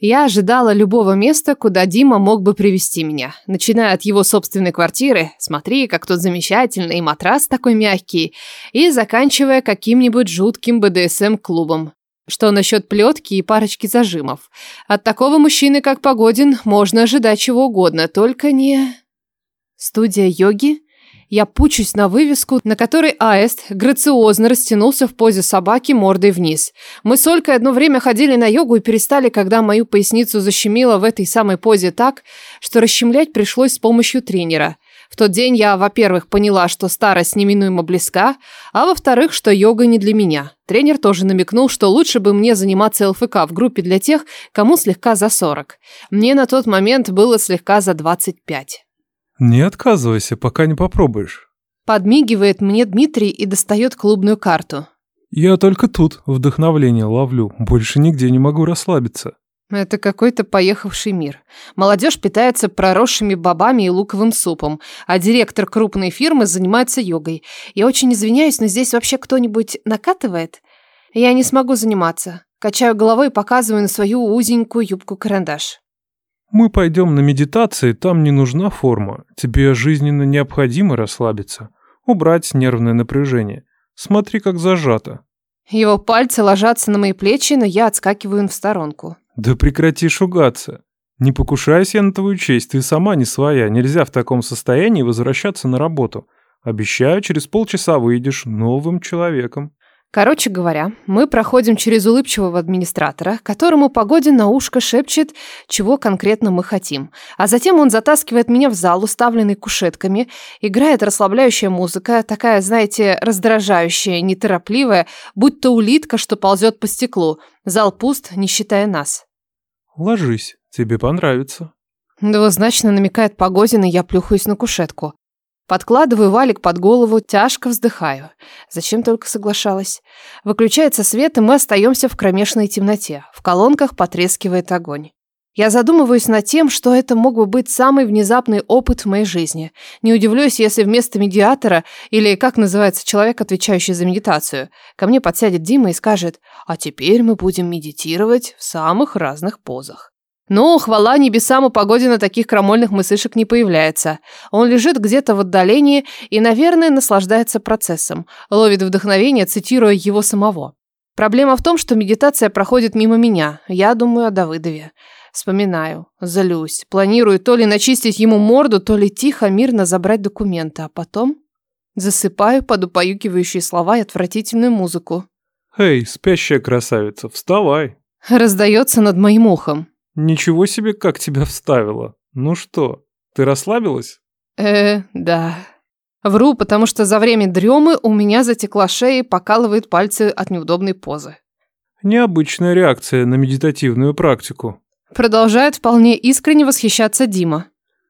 Я ожидала любого места, куда Дима мог бы привести меня. Начиная от его собственной квартиры, смотри, как тут замечательный, матрас такой мягкий, и заканчивая каким-нибудь жутким БДСМ-клубом. Что насчет плетки и парочки зажимов? От такого мужчины, как Погодин, можно ожидать чего угодно, только не... Студия йоги? Я пучусь на вывеску, на которой аист грациозно растянулся в позе собаки мордой вниз. Мы с Олькой одно время ходили на йогу и перестали, когда мою поясницу защемило в этой самой позе так, что расщемлять пришлось с помощью тренера. В тот день я, во-первых, поняла, что старость неминуемо близка, а во-вторых, что йога не для меня. Тренер тоже намекнул, что лучше бы мне заниматься ЛФК в группе для тех, кому слегка за 40. Мне на тот момент было слегка за 25. Не отказывайся, пока не попробуешь. Подмигивает мне Дмитрий и достает клубную карту. Я только тут вдохновление ловлю, больше нигде не могу расслабиться. Это какой-то поехавший мир. Молодежь питается проросшими бобами и луковым супом, а директор крупной фирмы занимается йогой. Я очень извиняюсь, но здесь вообще кто-нибудь накатывает? Я не смогу заниматься. Качаю головой и показываю на свою узенькую юбку-карандаш. Мы пойдем на медитации, там не нужна форма. Тебе жизненно необходимо расслабиться, убрать нервное напряжение. Смотри, как зажато. Его пальцы ложатся на мои плечи, но я отскакиваю в сторонку. Да прекрати шугаться. Не покушайся на твою честь, ты сама не своя. Нельзя в таком состоянии возвращаться на работу. Обещаю, через полчаса выйдешь новым человеком. Короче говоря, мы проходим через улыбчивого администратора, которому Погодин на ушко шепчет, чего конкретно мы хотим. А затем он затаскивает меня в зал, уставленный кушетками, играет расслабляющая музыка, такая, знаете, раздражающая, неторопливая, будь то улитка, что ползет по стеклу. Зал пуст, не считая нас. Ложись, тебе понравится. Двузначно намекает Погодин, и я плюхаюсь на кушетку. Подкладываю валик под голову, тяжко вздыхаю. Зачем только соглашалась? Выключается свет, и мы остаемся в кромешной темноте. В колонках потрескивает огонь. Я задумываюсь над тем, что это мог бы быть самый внезапный опыт в моей жизни. Не удивлюсь, если вместо медиатора, или как называется человек, отвечающий за медитацию, ко мне подсядет Дима и скажет, а теперь мы будем медитировать в самых разных позах. Но, хвала небесам, у Погодина таких крамольных мысышек не появляется. Он лежит где-то в отдалении и, наверное, наслаждается процессом. Ловит вдохновение, цитируя его самого. Проблема в том, что медитация проходит мимо меня. Я думаю о Давыдове. Вспоминаю, злюсь, планирую то ли начистить ему морду, то ли тихо, мирно забрать документы, а потом засыпаю под упоюкивающие слова и отвратительную музыку. «Эй, спящая красавица, вставай!» Раздается над моим ухом. Ничего себе, как тебя вставило. Ну что, ты расслабилась? Э, да. Вру, потому что за время дремы у меня затекла шея и покалывает пальцы от неудобной позы. Необычная реакция на медитативную практику. Продолжает вполне искренне восхищаться Дима.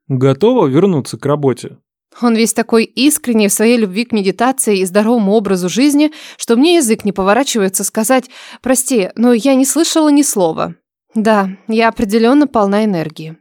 Готова вернуться к работе? Он весь такой искренний в своей любви к медитации и здоровому образу жизни, что мне язык не поворачивается сказать «Прости, но я не слышала ни слова». Да, я определенно полна энергии.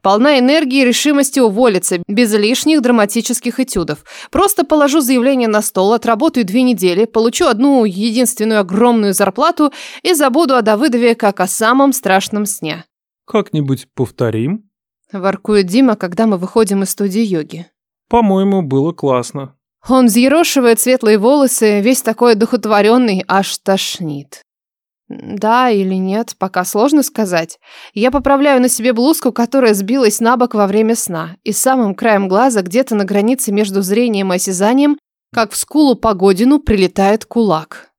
Полна энергии и решимости уволиться, без лишних драматических этюдов. Просто положу заявление на стол, отработаю две недели, получу одну единственную огромную зарплату и забуду о Давыдове как о самом страшном сне. Как-нибудь повторим? Воркует Дима, когда мы выходим из студии йоги. По-моему, было классно. Он взъерошивает светлые волосы, весь такой одухотворенный, аж тошнит. Да или нет, пока сложно сказать. Я поправляю на себе блузку, которая сбилась на бок во время сна, и самым краем глаза, где-то на границе между зрением и осязанием, как в скулу Погодину прилетает кулак.